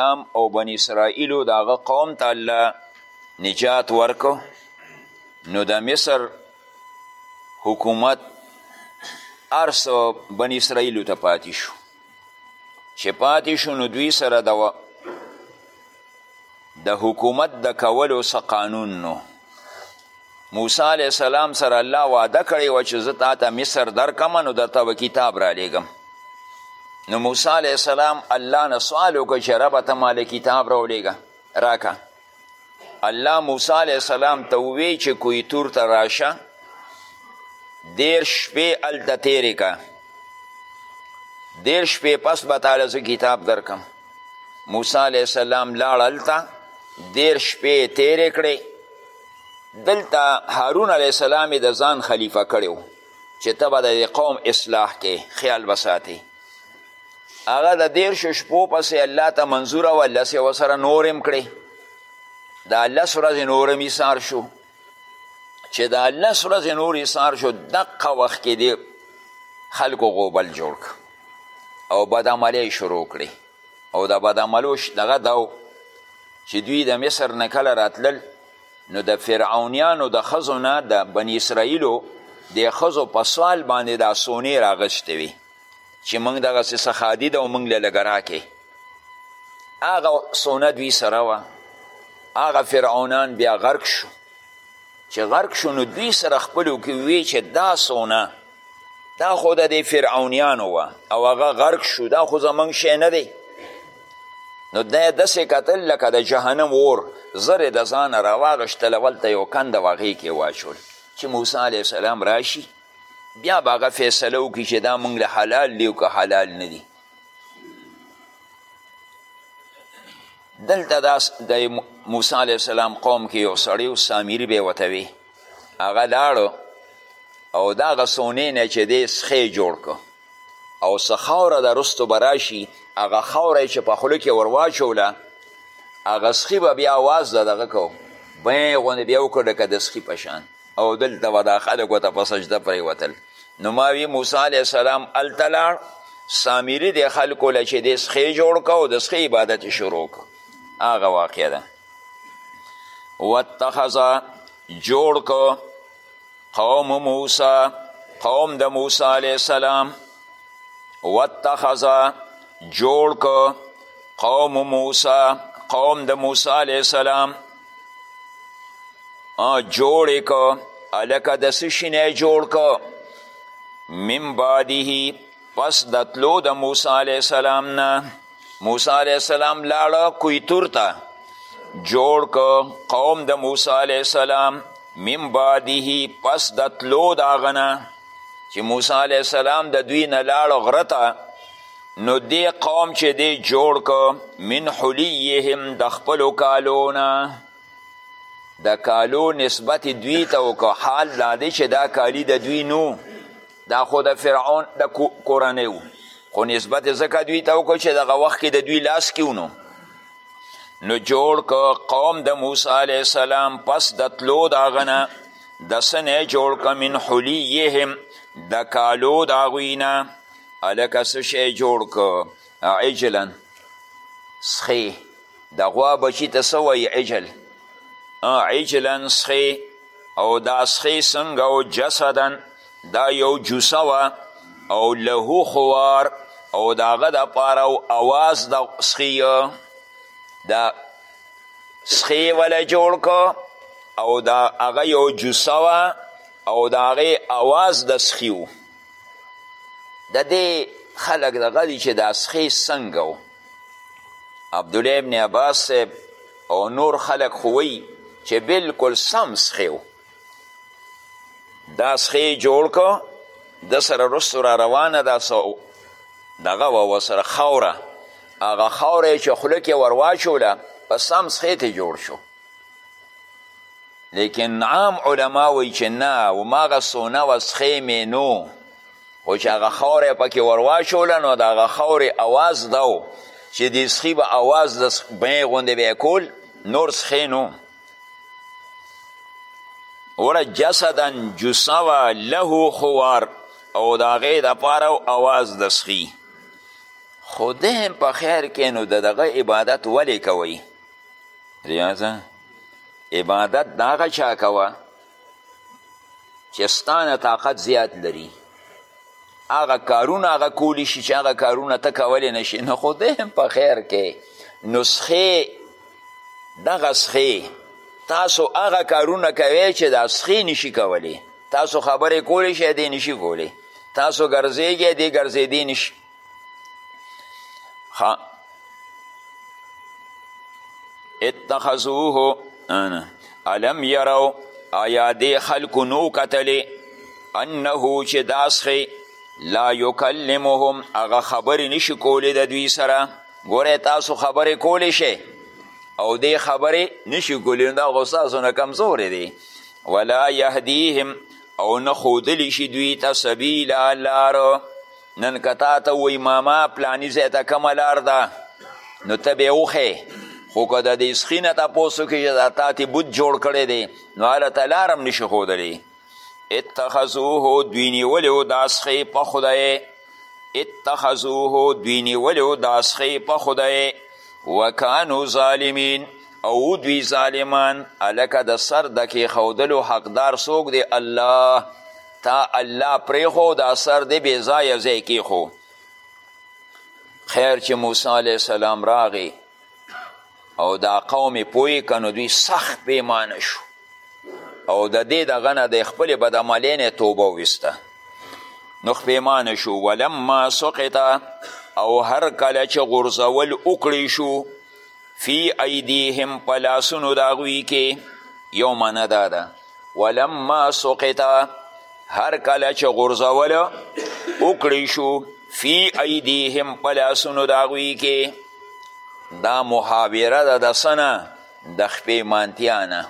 اسلام او بنی اسرائیلو د هغه قوم ته الله نجات ورکو نو د مصر حکومت ارس بنی اسرائیلو ته پاتې شو چې پاتې شو نو دوی سره د د حکومت د کولو څه قانون نو موسی علیه السلام سره الله وعده کړې وه چې زه تاته مصر درکم نو درته به کتاب رالیږم نو موسی علیه السلام الله نه سوال وکړ چې ربه ته ماله کتاب راولیږه راکه الله موسی علیه السلام ته ووی چې کوی تور ته راشه دیر شپې هلته تیرې که دیر شپې پس به تاله زه کتاب درکم موسی علیه السلام لاړ هلته دیر شپې تیرې کړې دلته هارون علیه السلام د ځان خلیفه کړی و چې ته به د قوم اصلاح کې خیال به ساتې هغه د دیرشو شپو پسې الله ته منظوره وه لس یې ورسره نور هم کړې دا لس ورځې نور هم ایثار شو چې دا لس ورځې نور ایثار شو دقه وخت کې دې خلکو غوبل جوړ او بد عملی شروع کړي او د بدعملو دغه دا و چې دوی د مصر نه کله راتلل نو د فرعونیانو د ښځو نه د بني اسرائیلو د ښځو په سوال باندې دا سونې راغشتې وي چې موږ دغسې څه ښادي ده او موږ له لږه راکې هغه سونه دوی سره وه هغه فرعونان بیا غرق شو چې غرق شو نو دوی سره خپلو کې وی چې دا سونه دا خو د دې فرعونیانو وه او هغه غرق شو دا خو زمونږ شی نه دی نو دا داسې کتل لکه د جهنم اور زرې د ځانه راواغشتل هلته یو کند هغې کې واچول چې موسی علیه السلام راشي بیا به هغه فیصله وکړي چې دا موږ له حلال دی او که حلال نه دی دلته دا د موسی علیه السلام قوم کې یو سړی و سامیري به یې ورته هغه لاړو او دا هغه سونې نه چې دی سخی جوړ کو او څه خاوره د رستو به راشي هغه خاوره چې په خوله کې ورواچوله هغه سخي به بیا اواز د دغه کو بې غوندې بیا وکړو لکه د سخي په شان او دلته به دا خلک ورته په سجده پرېوتل نو ما وی موسی علیه السلام هلته لاړ سامري د خلکو له چې د سخې جوړ کو د سخې عبادت شروع کو هغه واقع ده واتخذ جوړ کو قوم موسی قوم د موسی علیه السلام واتخذ جوړ کو قوم موسی قوم د موسی علیه السلام جوړ کو الکه د سشنه جوړ کو من بعده پس د تلو د موسی علیه السلام نه موسی علیه السلام لاړه کویتور ته جوړ که قوم د موسی علیه السلام من بعده پس د تلو د هغه نه چې موسی علیه السلام د دوی نه لاړ غره ته نو دې قوم چې دی جوړ که من حلیهم د خپلو کالو نه د کالو نسبت دوی ته وکړه حال دا دی چې دا کالی د دوی نو دا خو د فرعون د کورنۍ و خو نسبت یې ځکه دوی ته وکړو چې دغه وخت کې د دوی لاس کې نو نو جوړ که قوم د موسی علیه السلام پس د تلو د هغه نه د څه نه جوړ که من حلیهم د کالو د هغوی نه هلکه څه شی جوړ که عجلا سخی د غوا بچي ته څه وایي عجل عجلا سخی او دا سخی څنګه او جسدن دا یو جوسه وه او له خوار او د هغه دپاره او اواز د سخي دا سخي وله جوړ که او د هغه یو جوسه وه او د هغې اواز د سخي و د دې خلک دغه دي چې دا سخي څنګه و عبدالله ابن عباس صاحب او نور خلک خو وایي چې بلکل سم سخي و دا سخی جوړ کو د سره رستو را روانه دا سو دغه و وسره خوره هغه خوره چې خوله کې ورواچوله په سم سخی ته جوړ شو لیکن عام علما وی چې نه و ماغه سونه و سخی می نو خو چې هغه خوره پکې ورواچوله نو د هغه خورې اواز دا و چې د سخی به اواز د بیې غوندې به کول نور سخی نو وړه جسدا جسه وه له خوار او د هغې دپاره اواز د سخي خو ده هم په خیر کې نو د دغه عبادت ولې کوئ ریاضه عبادت د هغه چا کوه چې ستا نه طاقت زیات لري هغه کارونه هغه کولی شي چې هغه کارونه ته کولی نه شي نو خو دی هم په خیر کې نسخې دغه سخې تاسو هغه کارونه کوئ چې دا سخې نشي کولی تاسو خبرې کولی شئ دی نشي کولی تاسو ګرځېږئ دی ګرځېدی نشي ها اتخذوه انا الم يروا آیا دې خلکو نو کتلی انه چې داسخې لا یکلمهم هغه خبرې نشي کولی د دوی سره ګوره تاسو خبرې کولی شئ او دې خبرې نشي کولی دا خو ستاسو نه کمزورې دی ولا یهدیهم او نه ښودلی شي دوی ته سبیلا لار نن که تا ته ووایي ماما پلاني ځای ته کومه لار ده نو ته به وخې خو که د دې سخي نه تپوس وکړي چې دا تا تې بت جوړ کړی دی نو هلته لار هم نشي ښودلی اتخذوه دوی نیولی و دا سخی په خدای اتخذوه دوی نیولی و دا سخی په خدای وکانو ظالمین او دوی ظالمان الکه د سر د کیښودلو حقدار څوک دی الله تا الله پریخو دا سر دی بې ځایه ځای کیښو خیر چې موسی علیه السلام راغی او دا قوم یې پوه که نو دوی سخت پیمانه شو او د دې دغه نه د خپلې بدعملۍ نه توبه وویسته نو پیمانه شو ولما سقطه او هر کله چې غورځول وکړی شو فی ایدیهم په لاسونو د هغوی کې یو معنا دا ده ولما سقطه هر کله چې غورځوله وکړی شو فی ایدیهم په لاسونو د هغوی کې دا محاوره ده د څه نه د خپېمانتیا نه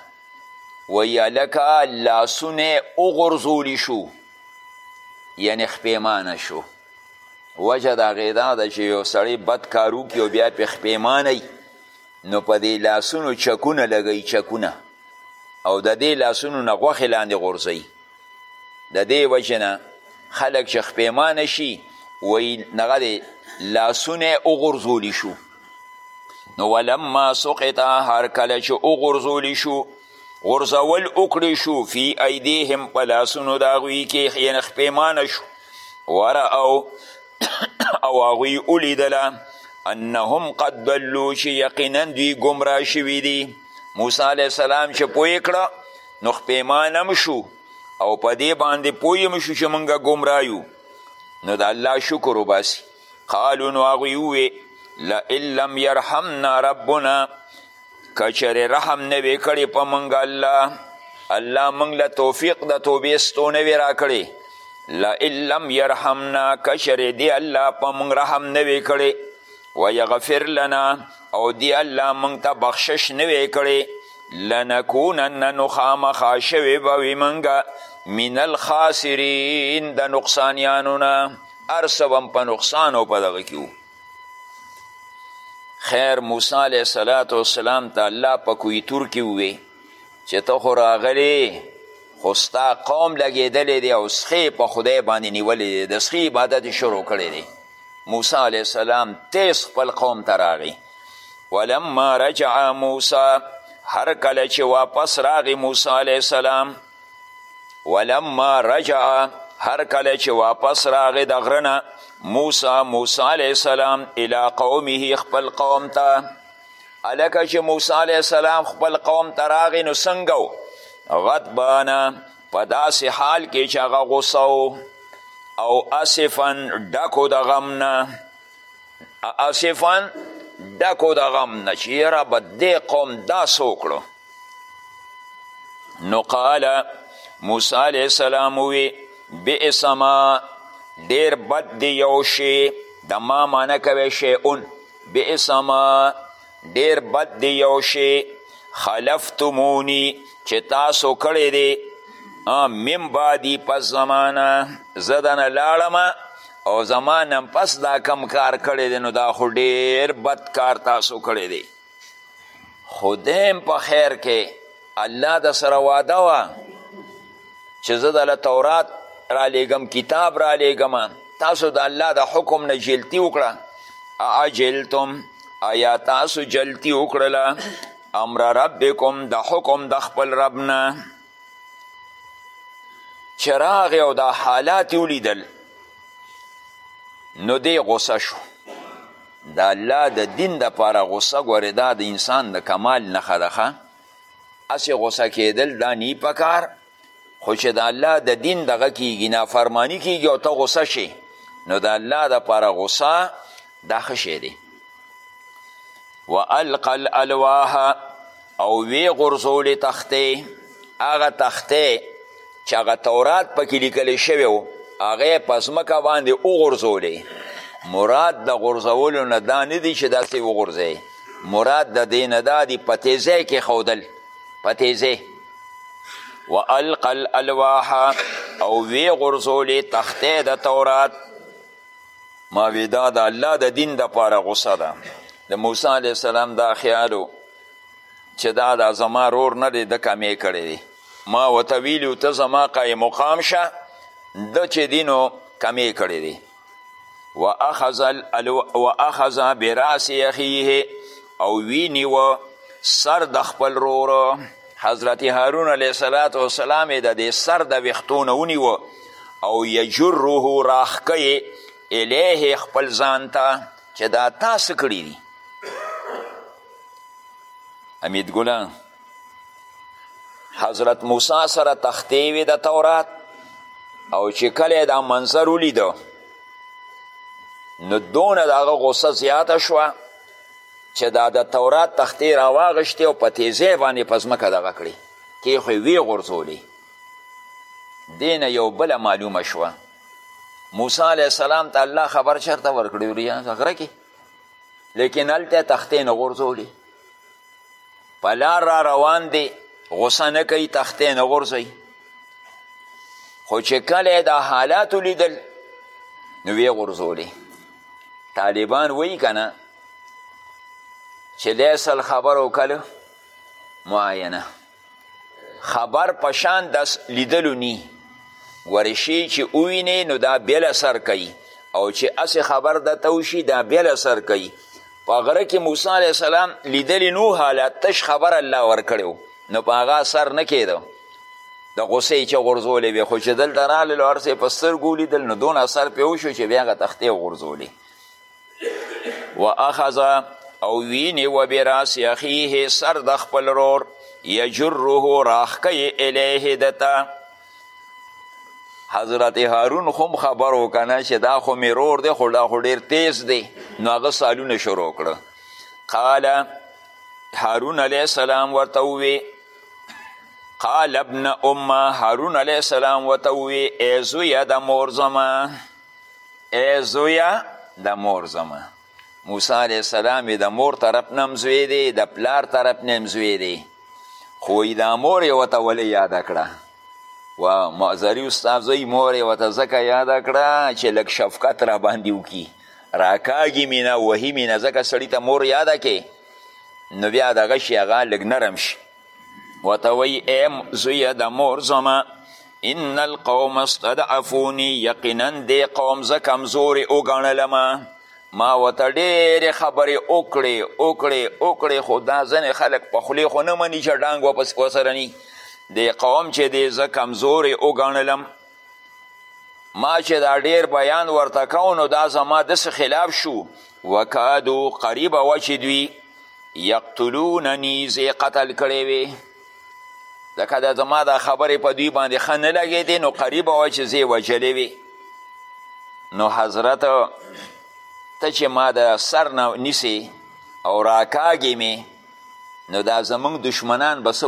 وایي هلکه لاسونه وغورځولی شو یعنې خپېمانه شو وجه د هغې دا ده چې یو سړی بد کار وکړي او بیا پرې ښپېمانه نو په دې لاسونو چکونه لګوي چکونه او د دې لاسونو نه غوښې لاندې غورځوي د دې وجې نه خلک چې ښپېمانه شي وایي دغه دی لاسونه یې وغورځولی شو نو ولما سقطه هر کله چې وغورځولی شو غورځول وکړی شو فی ایدیهم په لاسونو د هغوی کې یعنې خپېمانه شو ورأو او هغوی ولیدله انهم قد دلو چې یقینا دوی ګمراه شوي دي موسی علیه السلام چې پوه کړه نو خپېمانه هم شو او په دې باندې پوه هم شو چې موږ ګمراه یو نو د الله شکر وباسي قالو نو هغوی ووې لئن لم یرحمنا ربنا که چېرې رحم نه وی کړی په موږ الله الله موږ له توفیق د توبې ستو نه وی راکړی لئن لم یرحمنا که چېرې دی الله په موږ رحم نه وی کړی ویغفر لنا او دی الله موږ ته بخشش نه وی کړی لنکونن نو خامخا شوی به وي موږ من الخاسرین د نقصانیانو نه هر څه به هم په نقصان او په دغه کې وو خیر موسی علیه صلات وسلام ته الله په کوی تور کې ووی چې ته خو راغلی خو ستا قوم لګېدلی دی او سخې په خدای باندې نیولی دی د سخې عبادت شروع کړی دی موسی علیه السلام تیز خپل قوم ته راغی ولما رجع موسی هر کله چې واپس راغی موسی علیه السلام ولما رجع هر کله چې واپس راغې د غره نه موسی موسی علیه السلام الی قومه خپل قوم ته هلکه چې موسی علیه السلام خپل قوم ته راغې نو څنګه و غضبانه په داسې حال کې چې هغه غوسه او اسفا ډکو د غم نه آصفان ډکو د غم نه چې یاره به دې قوم دا څه وکړو نو قاله موسی علیه السلام ووی بئس ما ډیر بد دی یو شی د ما معنی کوی شیئون بئس ما ډیر بد دی یو شی خلفتمونی چې تاسو کړی دی من بعدی پس زمانه زه دنه لاړم او زما نن پس دا کم کار کړی دی نو دا خو ډیر بد کار تاسو کړی دی خدایم په خیر کې الله د سره وعده وه چې زه دله تورات رالیږم کتاب رالیږم تاسو د الله د حکم نه جلتی وکړه اجلتم ایا تاسو جلتی وکړله امر ربکم د حکم د خپل رب نه چې راغی او دا حالات یې ولیدل نو دی غوسه شو د الله د دین دپاره غوسه ګورې دا د انسان د کمال نښه ده هسې غوسه کېدل دا نی په کار خو چې د الله د دین دغه کیږي نافرمانی کیږي او ته غوسه شي نو د الله دپاره غوسه دا ښه شی دی والقى الالواح او وی غرزول تخته هغه تخته چې هغه تورات پکې لیکل شوی و هغه یې په ځمکه باندې وغورځولې مراد د غورځولو نه دا نه دي چې داسې وغورځوي مراد د دې نه دا دي په تیزۍ کې ښودل په تیزۍ و القا الالواح او وی غرزولی تخته د تورات ما وی دا د الله د دین د پاره غصه ده د موسی علیه السلام دا خیالو چې دا د زما رور نه دی د کمې کړی دی ما ورته ویلي ته زما قایم مقام شه ده چې دي نو کمې کړې دی واخذ براس اخیه او وینیو سر د خپل رور حضرت هارون علیه صلات وسلام د دې سر د ویختونه ونیو او یجره راخکې الیه خپل ځان ته چې دا تاسو کړي دي امید ګله حضرت موسی سره تختې وې د تورات او چې کله دا منظر ولیده نو دونه د هغه غصه زیاته شوه چې دا د تورات تختې راواغشتې او په تیزۍ باندې په ځمکه دغه کړې کیښې ویې غورځولې دې نه یو بله معلومه شوه موسی علیه السلام ته الله خبر چرته ورکړی وریا غره کې لیکن هلته تختې نه غورځولې په لار را روان دی غوسه نه کوي تختې نه غورځوي خو چې کله دا حالات ولیدل نو ویې غورځولې طالبان وایي که نه چې لیسل خبر وکړو معاینه خبر پشان د لیدلو نی ورشي چې ووینې نو دا بل اثر کوي او چې اسې خبر د ته وشي دا بل اثر کوي په غره کې موسی علیه السلام لیدلی نو حالات تش خبر الله ورکړی نو په هغه اثر نه کېده د غصې چې غورځولې وې خو چې دلته راغللو هر څه یې په سترګو ولیدل نو دونه اثر پرې وشو چې بیا هغه تختې وغورځولې و اخذ او وینې و براس اخیه سر د خپل رور یجره راخکی الیه دتا حضرت هارون خوم خبر وکنه چې دا خو می رور دی خو دا خو ډیر تیز دی نو هغه سالونه شروع کړه قال هارون علیه السلام ورته ووی قال ابن امه هارون علیه السلام ورته ووی ای زویه د مور زما ای زویه د مور زما موسی علیه السلام د مور طرف نه هم زوی دی د پلار طرف نه هم زوی دی خو وایي دا مور یې ورته ولې یاده کړه و معذري استاد زوی مور یې ورته ځکه یاده کړه چې لږ شفقت را باندې وکړي راکاږي مې نه وهي مې نه ځکه سړي ته مور یاده کې نو بیا دغه شي هغه لږ نرم شي ورته وایي ای زویه د مور زما ان القوم استضعفوني یقینا دې قوم زه کمزورې وګڼلم ما ورته ډېرې خبرې وکړې وکړې وکړې خو دا ځینې خلک په خولې خو نه مني چې ډانګ وسره ني دې قوم چې دې زه کمزورې وګڼلم ما چې دا ډیر بیان ورته کو نو دا زما داسې خلاف شو وکادو قریبه وه چې دوی یقتلونني زه قتل کړی وې ځکه دا زما دا خبرې په دوی باندې ښه نه لګېدې نو قریبه وه چې زه وژلې وې نو حضرت ته چې ما د سر نه نیسې او راکاږې مې نو دا زمونږ دشمنان به څه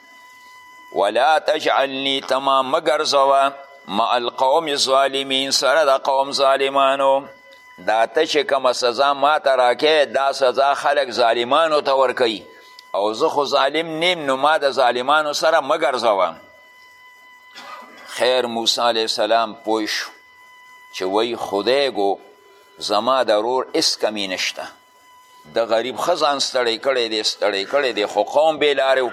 ولا تجعلنی تما مګرځوه مع القوم الظالمین سره د قوم ظالمانو دا ته چې کومه سزا ما ته راکې دا سزا خلک ظالمانو ته ورکوي او زه خو ظالم نیم نو ما د ظالمانو سره مه ګرځوه خیر موسی علیه السلام پوه شو چې وایي خدای ګو زما د رور هېڅ کمی نشته د غریب ښه ځان ستړی کړی دی ستړی کړی دی خو قوم بې لارې و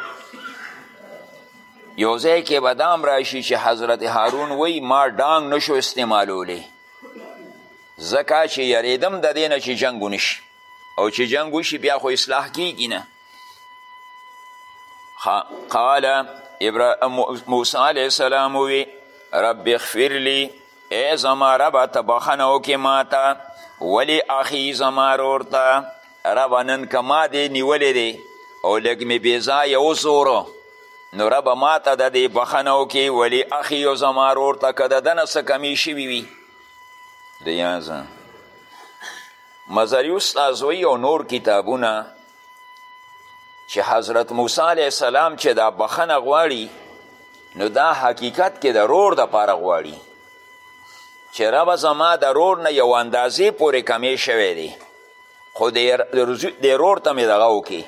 یو ځای کې به دام راشي چې حضرت هارون وی ما ډانګ نشو استعمالولی ځکه چې یریدم د دې نه چې جنګ ونشي او چې جنګ وشي بیا خو اصلاح کیږي نه قال موسی علیه السلام وی رب اغفر لی ای زما ربه ته بخنه وکې ماته ولی اخی زما رور ته ربه نن که ما دې نیولی دی او لږ مې بېځایه وزورو نو ربه ما ته د دې بخنه وکې ولی اخی او زما رور ته که د دنه څه کمی شوي وي د یازه مزری استاد وی او نور کتابونه چې حضرت موسی علیه السلام چې دا بخنه غواړي نو دا حقیقت کې د رور د پاره غواړي چې ربه زما د رور نه یو اندازې پورې کمې شوی دی خو د رور ته مې دغه وکړي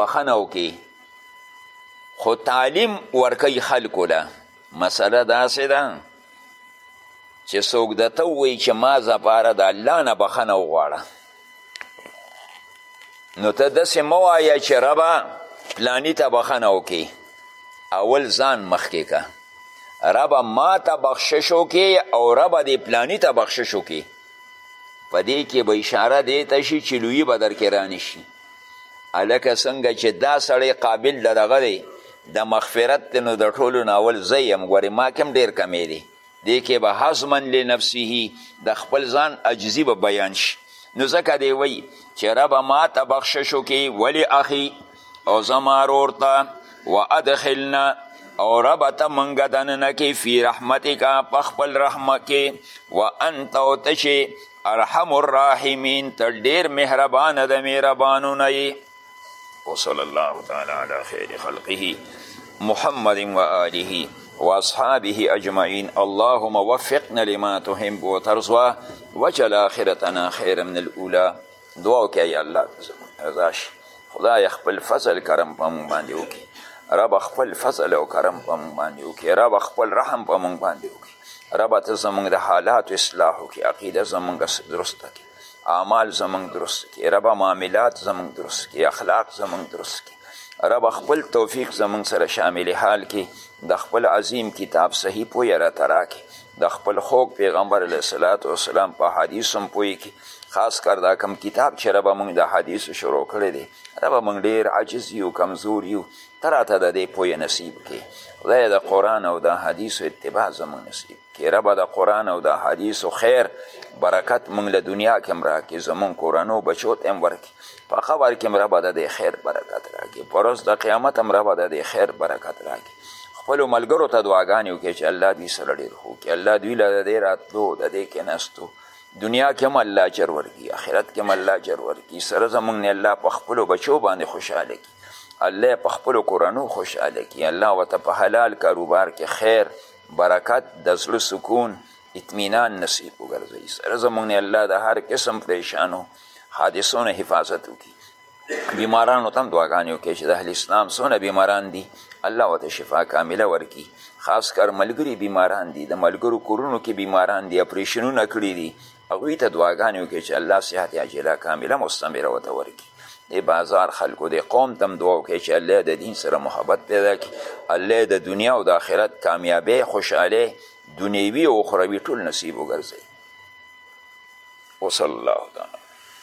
بخنه وکړي خو تعلیم ورکوي خلکو له مسله داسې ده چې څوک د ته ووایي چې ما زپاره د الله نه بخنه وغواړه نو ته داسې مه وایه چې ربه پلانی ته بخښنه وکړي اول ځان مخکې که ربه ما ته بخشش وکړي او ربه دې پلانی ته بخشش وکړي په دې کې به اشاره دې ته شي چې لویي به درکې رانشي هلکه څنګه چې دا سړی قابل د دغه دی د مغفرت دی نو د ټولو نه اول زه یم ګورې ما کې هم ډېر کمی دی دې کې به حزما لنفسه د خپل ځان عجزي به بیان شي نو ځکه دی وایي چې ربه ما ته بخشش وکړي ولې اخي او زما رور ته وادخلنا او رب ته مونږ دننه کې فی رحمتک په خپل رحمت کې و انت او ته چې ارحم الراحمین ته ډېر مهربانه د مهربانو نه وصلی الله تعالی علی خیر خلقه محمد و آله واصحابه اجمعین اللهم وفقنا لما تحب وترضى وجل آخرتنا خیر من الاولى دعا وکړه یا الله رضا شي خدای خپل فضل کرم په مونږ باندې وکړي رب خپل فضل او کرم په مونږ باندې وکړي رب خپل رحم په مونږ باندې وکړي رب ته زمونږ د حالات اصلاح وکړي عقیده زمونږ درسته کړي اعمال زمونږ درست کړي ربه معاملات زمونږ درست کړي اخلاق زمونږ درست کړي ربه خپل توفیق زمونږ سره شامل حال کې د خپل عظیم کتاب صحیح پوی را تراکې د خپل خوږ پیغمبر علیه صلات وسلام په حدیث هم پوی کې خاص کر دا کم کتاب چې ربه مونږ د حدیثو شروع کړی دی ربه مونږ ډېر عاجز یو کمزور یو ته راته د دې پوی نصیب کې خدای د قرآن او د حدیثو اتباع زمونږ نصیب که ربه د قرآن او د حدیثو خیر برکت مونږ له دنیا کې هم راکړي زمونږ کورنو بچو ته هم ورکړي په قبر کې هم ربه د دې خیر برکت راکړي په ورځ د قیامت هم ربه د دې خیر برکت راکړي خپلو ملګرو ته دعاګانې وکړي چې الله دوی سره ډېر ښه وکړي الله دوی له د دې راتلو د دې کېناستو دنیا کې هم الله اجر ورکړي آخرت کې هم الله اجر ورکړي سره زمونږ نه الله په خپلو بچو باندې خوشحاله کړي الله په خپلو کورنو خوشحاله کړي الله ورته په حلال کاروبار کې خیر برکت د زړه سکون اطمینان نصیب وګرځوي سره زموږ نه الله د هر قسم پریشانو حادثو نه حفاظت وکړي بیمارانو ته هم دعاګانې وکړي چې د اهل اسلام څونه بیماران دي الله ورته شفا کامله ورکړي خاص کر ملګري بیماران دي د ملګرو کورونو کې بیماران دي اپریشنونه کړي دي هغوی ته دعاګانې وکړي چې الله صحت عاجله کامله مستمره ورته ورکړي د بازار خلکو د قوم ته هم دعا وکړي چې الله د دین سره محبت پیدا کړي الله د دنیا او د آخرت کامیابۍ خوشحالۍ دنیوي او اخروي ټول نصیب وګرځوي وصلی الله تعالی